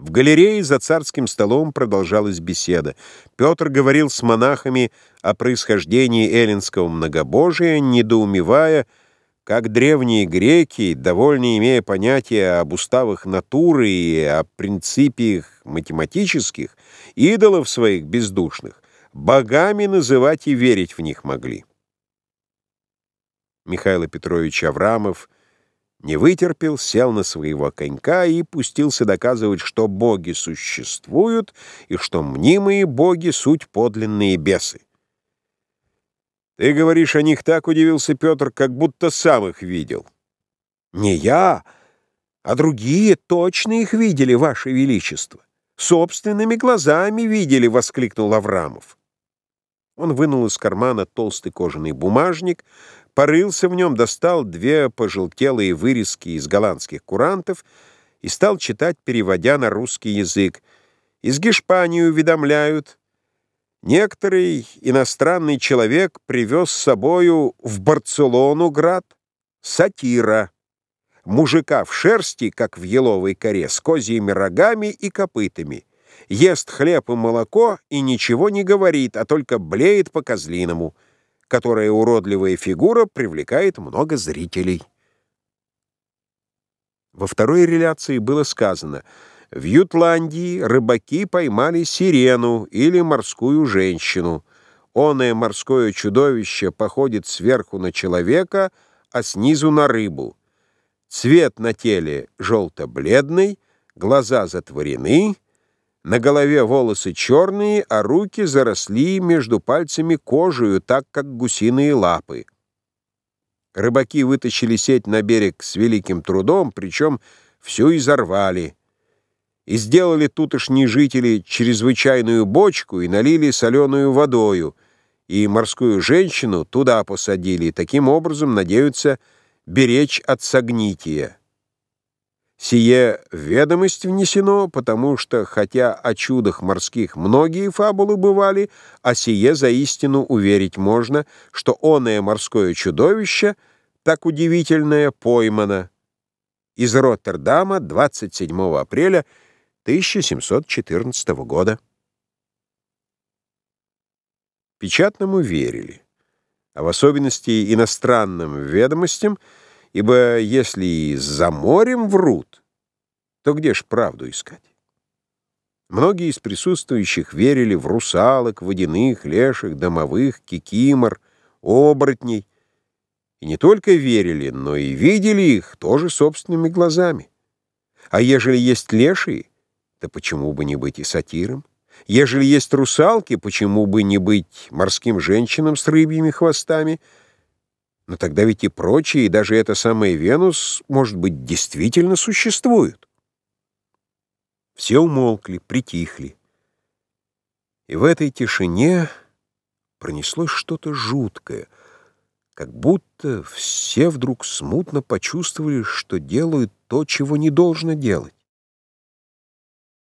В галерее за царским столом продолжалась беседа. Петр говорил с монахами о происхождении эллинского многобожия, недоумевая, как древние греки, довольно имея понятие об уставах натуры и о принципиях математических, идолов своих бездушных, богами называть и верить в них могли. Михаил Петрович Аврамов — не вытерпел, сел на своего конька и пустился доказывать, что боги существуют и что мнимые боги — суть подлинные бесы. «Ты говоришь о них так, — удивился Петр, — как будто сам их видел». «Не я, а другие точно их видели, Ваше Величество. Собственными глазами видели!» — воскликнул Аврамов. Он вынул из кармана толстый кожаный бумажник, порылся в нем, достал две пожелтелые вырезки из голландских курантов и стал читать, переводя на русский язык. Из Гешпании уведомляют. Некоторый иностранный человек привез с собою в Барселону град сатира, мужика в шерсти, как в еловой коре, с козьими рогами и копытами ест хлеб и молоко и ничего не говорит, а только блеет по-козлиному, которая уродливая фигура привлекает много зрителей. Во второй реляции было сказано «В Ютландии рыбаки поймали сирену или морскую женщину. Оное морское чудовище походит сверху на человека, а снизу на рыбу. Цвет на теле желто-бледный, глаза затворены, на голове волосы черные, а руки заросли между пальцами кожею, так как гусиные лапы. Рыбаки вытащили сеть на берег с великим трудом, причем всю изорвали. И сделали тутошние жители чрезвычайную бочку и налили соленую водою, и морскую женщину туда посадили, таким образом надеются беречь от согнития. Сие ведомость внесено, потому что, хотя о чудах морских многие фабулы бывали, а сие за истину уверить можно, что оное морское чудовище, так удивительное, поймано. Из Роттердама 27 апреля 1714 года. Печатному верили, а в особенности иностранным ведомостям — ибо если и за морем врут, то где ж правду искать? Многие из присутствующих верили в русалок, водяных, леших, домовых, кикимор, оборотней. И не только верили, но и видели их тоже собственными глазами. А ежели есть лешие, то почему бы не быть и сатиром? Ежели есть русалки, почему бы не быть морским женщинам с рыбьими хвостами — но тогда ведь и прочие, и даже эта самая Венус, может быть, действительно существуют. Все умолкли, притихли. И в этой тишине пронеслось что-то жуткое, как будто все вдруг смутно почувствовали, что делают то, чего не должно делать.